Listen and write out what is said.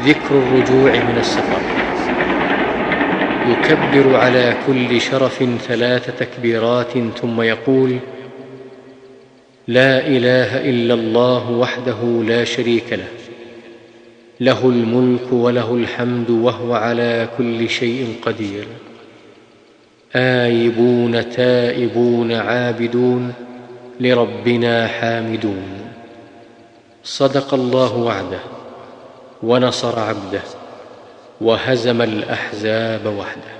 ذكر الرجوع من السفر. يكبر على كل شرف ثلاث تكبيرات ثم يقول لا إله إلا الله وحده لا شريك له له الملك وله الحمد وهو على كل شيء قدير. آيبون تائبون عابدون لربنا حامدون. صدق الله وعده. ونصر عبده وهزم الأحزاب وحده.